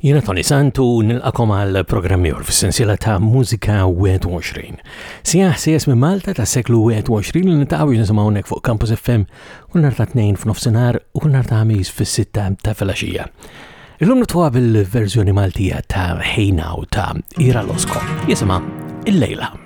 Jiena Tony Santu nilqakom għal programm jor fis-sensiela ta' Mużika 21. Sija ħsies minn Malta ta' seklu 21 li nitaqgħu jinsimgħu hawnhekk fuq Campus FM u nhar ta' tnejn f'nofsinhar u nhar ta' ħamis fis-sitta ta' filgħaxija. Illum nitwa bil-verżjoni Maltija ta' Hejnaw ta' Ira Losko. Jisimha il-lejla.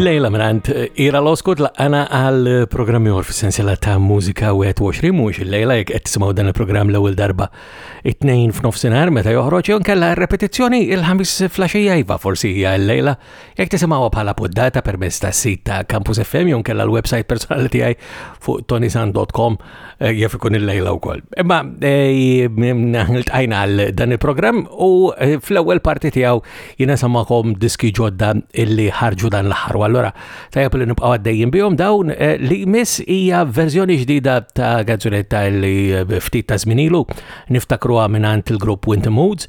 Lejla Mrant, eh, ira l-oskut laqqana għal eh, programmi għor f-sensila ta' mużika 21 mux il-lejla jek għed tisimaw dan il-programm l ewwel darba it-tnejn f-nofsinar meta joħroċ jon kella repetizjoni il-ħamis flasġija jiva forsi hija l-lejla Jekk tisimgħuha bħala poddata permezz tas-sit ta' Campus FM jew kella l-website personali tiegħi fuq tonisan.com eh, jaf ikun il-lejla wkoll. Imma eh, ltqajna għal dan il-programm u eh, fl-ewwel parti tiegħu jiena samakom diski ġodda illi ħarġu dan l-aħħar. Allora tajjeb li nibqgħu għaddejjin bihom dawn li miss hija verżjoni ġdida ta' gazzunetta li ftit ta' żminilu niftakruha minn il-grupp Winter Moods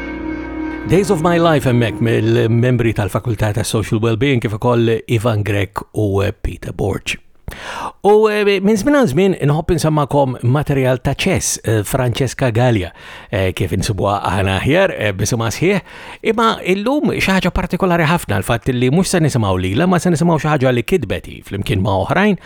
Days of My Life hemmhekk mill-membri tal-Fakultà ta' Social Wellbeing kif ukoll Ivan Grek u Peter Borg. U eh, minn żmien għal żmien inħobb insemmakom materjal ta' ċess eh, Francesca Gallia eh, kif insibuha aħna aħjar bisimha sħiħ, imma illum xi ħaġa partikolari ħafna l-fatt li mhux se nisimgħu lilha ma se nisimgħu xi ħaġa li kitbeti flimkien ma' oħrajn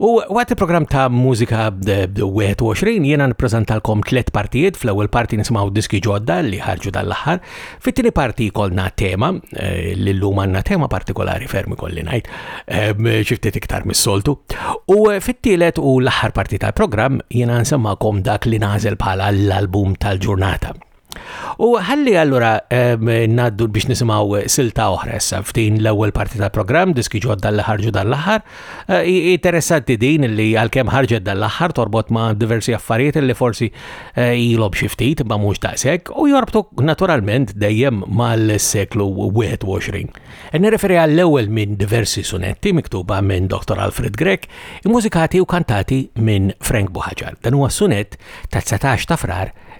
U għat il-program ta' mużika 21 jiena nippreżentalkom tliet partijiet, fl-ewwel parti nisimgħu diski ġodda li ħarġu dal-aħħar, fit-tieni parti kolna tema, eh, li llum għandna tema partikolari fermi kolli ngħid, eh, xiftit iktar mis-soltu. U eh, fit-tielet u l-aħħar parti tal-programm jiena nsemmakom dak li nażel bħala l-album tal-ġurnata. U ħalli allura naddu biex nisimaw silta oħra issa f'din l-ewwel parti tal-programm diski ġodda li ħarġu dan l-aħħar. Eh, interessanti din li għalkemm ħarġet dan l-aħħar torbot ma' diversi affarijiet li forsi eh, ilhom xi ftit ma mhux daqshekk u jorbtu naturalment dejjem mal-seklu 21. E nirreferi għall-ewwel minn diversi sunetti miktuba minn Dr. Alfred Grek, immużikati u kantati minn Frank Buħaġar. Dan huwa sunett ta' 19 ta' frar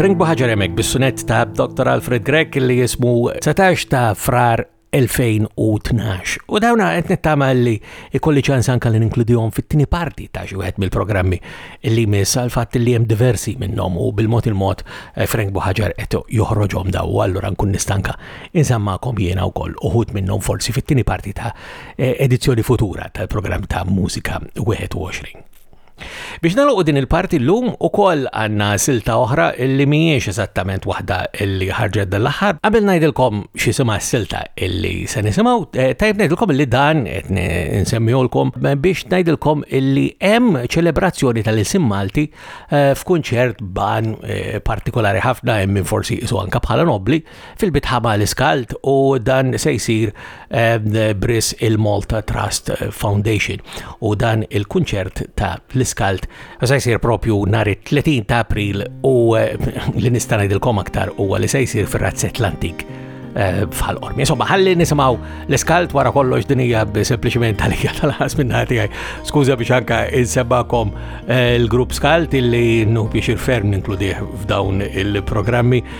Frank Buħaġar emek bis-sunet ta' Dr. Alfred Grek li jismu 19 ta' frar 2012. U dawna qed nittama li ikolli ċans anka li ninkludihom fit-tieni parti ta' xi wieħed mill-programmi li jmiss għal fatt li hemm diversi minnhom u bil-mod il-mod eh, Frank Buħaġar qed joħroġhom daw u allura nkun nistanka insammakom jiena wkoll uħud minnhom forsi fit-tieni parti ta' eh, edizzjoni futura tal-programm ta' Mużika 21. Biex nagħlqu din il-parti llum ukoll għandna silta oħra illi mhijiex eżattament waħda illi ħarġet dan l-aħħar. Qabel ngħidilkom x'isima s-silta illi se nisimgħu, eh, tajb ngħidilkom illi dan qed nsemmihulkom eh, biex ngħidilkom illi hemm ċelebrazzjoni tal-isim Malti eh, f'kunċert ban partikolari ħafna hemm min forsi isu anke bħala nobbli fil-Bitħama l-Iskald u dan se jsir bris il-Malta Trust Foundation u dan il-kunċert ta' l-Iskald se jsir propju nhar 30 ta' April u eh, li nista' ngħidilkom aktar huwa li se jsir fir-Razzett l-Antik eh, bħal qormi. Insomma, ħalli nisimaw l-iskalt wara kollox din hija sempliċement tal-hija tal-ħas minna tiegħi. Skuża biex anka insebbakom eh, l-grupp skalt illi nu biex irferm ninkludih f'dawn il-programmi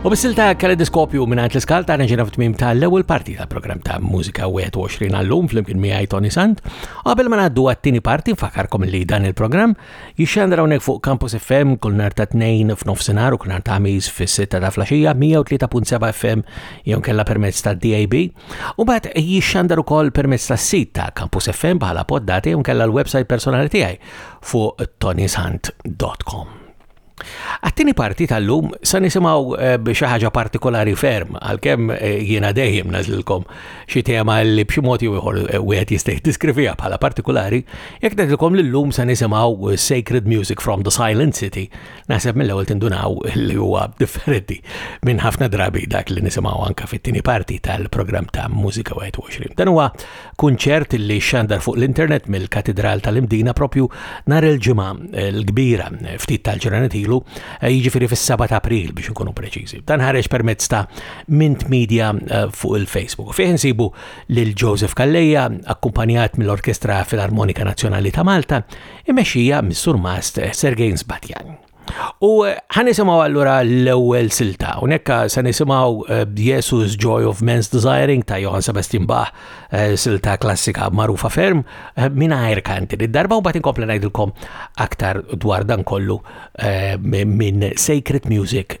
U bis ta' kaleidoskopju minnant l-iskal ta' nġina f'tmim ta' l-ewel parti ta' program ta' Musika 21 għallum fl-imkien miħaj Tony Sant. U għabel ma għaddu għattini parti fakarkom li dan il-program jixxandra unek fuq Campus FM kull nar ta' 2 f'nofsinar u kull nar ta' miz fis-6 ta' flasġija 103.7 FM jew kella permezz ta' DAB. U bat jixxandra ukoll permezz ta' sit ta' Campus FM bħala poddati jew kella l-website personali tiegħi fuq tonysant.com. Għattini parti tal-lum sa nisimaw eh, b'xi ħaġa partikolari ferm, għalkemm eh, jiena dejjem nażlilkom xi tema li b'xi mod jew ieħor eh, wieħed jista' jiddiskrivija bħala partikolari, jekk ngħidilkom li llum sa nisimgħu Sacred Music from the Silent City, naħseb mill-ewwel tindunaw li huwa differenti minn ħafna drabi dak li nisimgħu anka fit-tieni parti tal-programm ta' Mużika 21. Dan huwa Kun ċert li xandar fuq l-internet mill-Katidral tal-Imdina propju nar il-ġimgħa eh, l-kbira eh, ftit tal-ġranet ilu, eh, jiġifieri fis-7 April biex inkunu preċiżi. Dan ħareġ permezz ta' Mint Media fuq il-Facebook. Fih insibu lil Joseph Kalleja akkumpanjat mill-Orkestra Filarmonika Nazzjonali ta' Malta, imexxija mis-Surmast Sergej Zbatjan. U eh, ħanisimaw allura l-ewwel silta. Unekka eh, se nisimgħu eh, Jesus Joy of Men's Desiring ta' Johann Sebastian Bach, silta klassika magħrufa ferm, mingħajr kanti. Id-darba u bagħad inkompli ngħidilkom aktar dwar dan kollu minn Sacred Music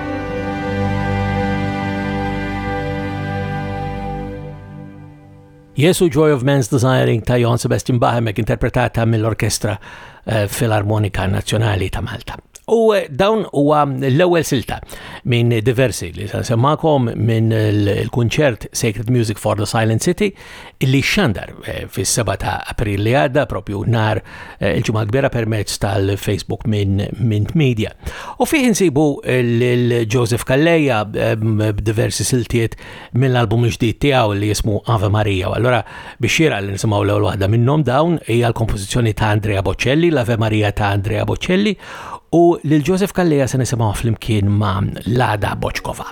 Jesu Joy of Man's Desiring ta' Johann Sebastian Bach hemmhekk interpretata mill-Orkestra eh, Filarmonika Nazzjonali ta' Malta. U eh, dawn huwa l-ewwel silta minn diversi li se semmakom minn il-kunċert Sacred Music for the Silent City illi xandar eh, fis-7 ta' April li għadda propju nar eh, il-ġimgħa kbira permezz tal-Facebook minn Mint Media. U fih insibu lil Joseph Kalleja eh, b'diversi siltiet mill-album ġdid tiegħu li jismu Ave Maria. Allora biex xira li nisimgħu l-ewwel waħda minnhom dawn hija l-kompożizzjoni ta' Andrea Bocelli, l-Ave Maria ta' Andrea Bocelli u lil Joseph Kalleja se nisimgħu flimkien ma' Lada Boċkova.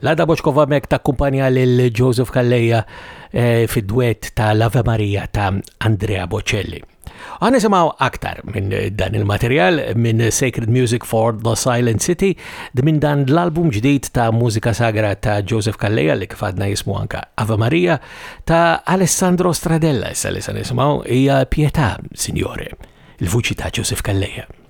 Lada Boċkova mek ta' kumpanja lil Joseph Kalleja eh, fid-dwet ta' l-Ave Maria ta' Andrea Bocelli. Għan nisimaw aktar minn dan il-materjal minn Sacred Music for the Silent City minn dan l-album ġdid ta' mużika sagra ta' Joseph Kalleja li kifadna jismu anka Ave Maria ta' Alessandro Stradella issa li se nisimaw hija Pietà, Signore, il-vuċi ta' Joseph Kalleja.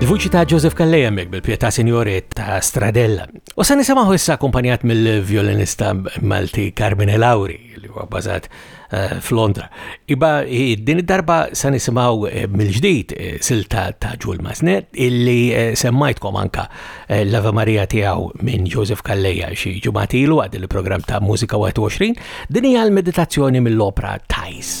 Il-vuċi ta' Joseph Kallejemek bil-pieta Signore ta' Stradella. U sa' nisemaħu issa akkumpanjat mill-violinista Malti Carmine Lauri, li huwa bażat Eh, f'Londra. Iba din id-darba se nisimgħu eh, mill-ġdid eh, silta ta' Ġul Masnet illi semmajtkom anka l-Ave Maria tiegħu minn Joseph Kalleja xi ġumatilu għad il-programm ta' Mużika 21. Din hija l-meditazzjoni mill-opra Tajs.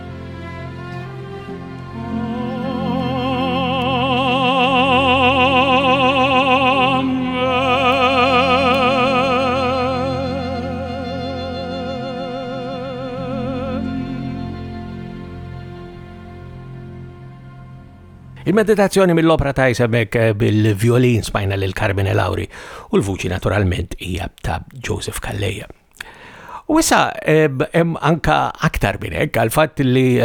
Il-meditazzjoni mill-opera ta' Isabek eh, bil-violin spajna lil Carmine Lauri u l-vuċi naturalment hija ta' Joseph Kalleja. U issa hemm anka aktar minn hekk għal fatt li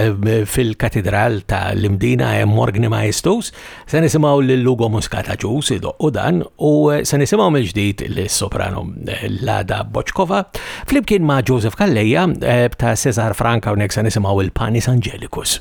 fil-Katidral ta' l-Imdina hemm Morgni Maestus, se nisimgħu lil Lugo Muscata Ġus idoqqu dan u eh, se nisimgħu mill-ġdid lis-soprano eh, Lada Boċkova flimkien ma' Joseph Kalleja eh, ta' Cesar Franka hawnhekk se nisimgħu il-Panis Angelicus.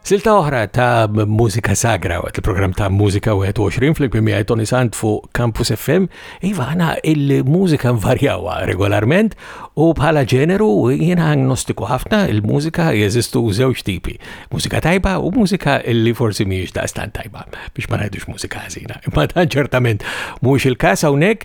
Silta oħra ta' mużika sagra waqt il-programm ta' mużika 21 fl-Primija Tony Sant fuq Campus FM, iva għana il-mużika nvarjawa regolarment u bħala ġeneru jiena agnostiku ħafna il-mużika jeżistu żewġ tipi, mużika tajba u mużika illi forsi mhijiex daqstan tajba biex ma ngħidux mużika ħażina. Imma dan ċertament mhux il-każ hawnhekk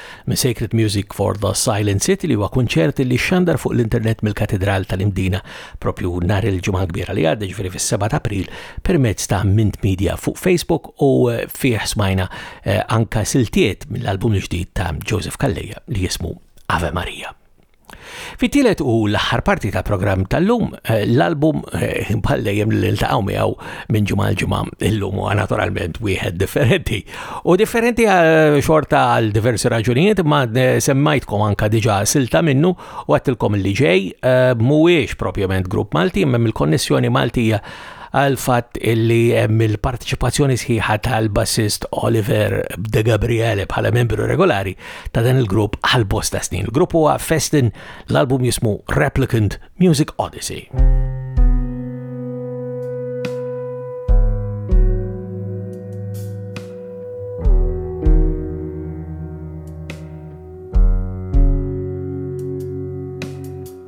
minn Sacred Music for the Silent City li huwa kunċert li xandar fuq l-internet mill-Katidral tal-Imdina propju nhar il-ġimgħa kbira li għadda ġifieri fis-7 ta' April permezz ta' Mint Media fuq Facebook u eh, fih smajna eh, anka siltiet mill-album il-ġdid ta' Joseph Kalleja li jismu Ave Maria. Fit-tielet u l-aħħar parti ta' programm tal-lum, eh, l-album eh, bħal dejjem li niltaqgħu miegħu minn ġimgħa l-ġimgħa illum huwa naturalment wieħed differenti. U differenti eh, xorta għal diversi raġunijiet ma semmajtkom anka diġà silta minnu u għattilkom li ġej mhuwiex propjament grupp Malti imma mill-konnessjoni Maltija għal fatt illi hemm il-parteċipazzjoni sħiħa tal-bassist Oliver De Gabriele bħala membru regolari ta' dan il-grupp għal bosta snin. Il-grupp huwa Festin l-album jismu Replicant Music Odyssey.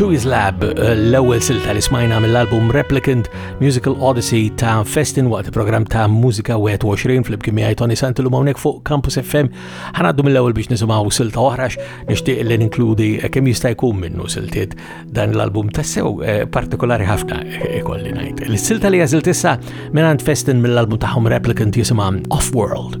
Chewy's Lab, eh, l-ewwel silta li smajna mill-album Replicant Musical Odyssey ta' Festin waqt il-programm ta' Musika 21 fl-ibkien miegħi Tony Santilum hawnhekk fuq Campus FM Ħanaddu mill-ewwel biex nisimgħu silta oħrax nixtieq li ninkludi eh, kemm jista' jkun minnu siltiet dan l-album tassew eh, partikolari ħafna eh, ikolli ngħid. Is-silta li jażilt issa mingħand Festin mill-album tagħhom Replicant jisimha Off World.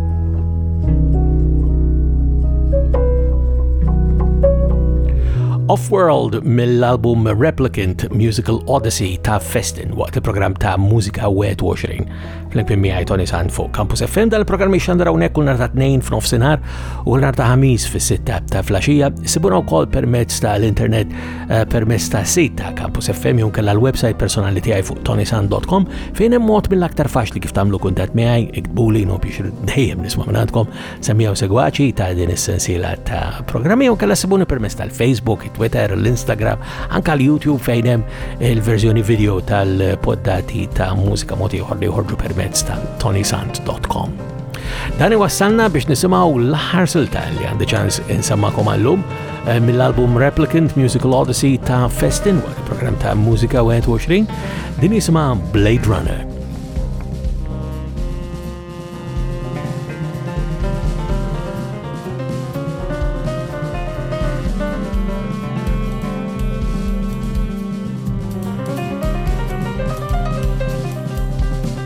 Off-World mill-album Replicant Musical Odyssey ta' Festin waqt il-programm ta' Musika 21. Fl-imkien miegħi Tony San fuq Campus FM dal-programm jixxandar hawnhekk kull narta tnejn f'nofsinhar u kull narta ħamis fis-sitta ta' flaxija sibuna wkoll permezz tal-internet Eh, permess ta' sit ta' Campus FM jew kella l-website personali tiegħi fuq tonisan.com fejn hemm mod mill-aktar faċli kif tagħmlu kuntatt miegħi iktbuli no biex dejjem nisma' minn għandkom semmijaw segwaċi ta' din is-sensiela ta' programmi jew kella sibuni permess tal-Facebook, Twitter, l-Instagram, anka l-YouTube fejn hemm il-verżjoni video tal-poddati ta' mużika moti ieħor li joħorġu permezz ta' tonisan.com. Dan iwassalna biex nisimaw l-aħħar silta li għandi ċans insemmakom għallum eh, mill-album Replicant Musical Odyssey ta' Festin wara program ta' Musika 21 din jisima Blade Runner.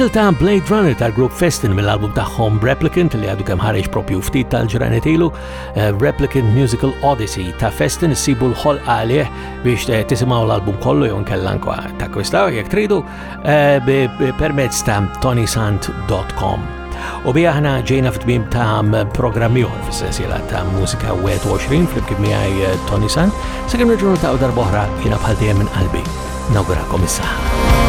Whistle ta' Blade Runner tal-grupp Festin mill-album tagħhom Replicant li għadu kemm ħareġ propju ftit tal-ġranet ilu, eh, Replicant Musical Odyssey ta' Festin issibu l-ħolqa għalih biex eh, tisimgħu l-album kollu jew kellan kwa ta' kwistaw jekk tridu eh, permezz ta' tonisant.com. U bi aħna ġejna f'tmim ta' programmi uħor fil-sensiela ta' mużika 21 fl-imkien miħaj eh, Tony San, sa' kemm nirġunu ta' udar boħra jina bħal dejjem minn qalbi. Nawgurakom is-saħħa.